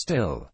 Still,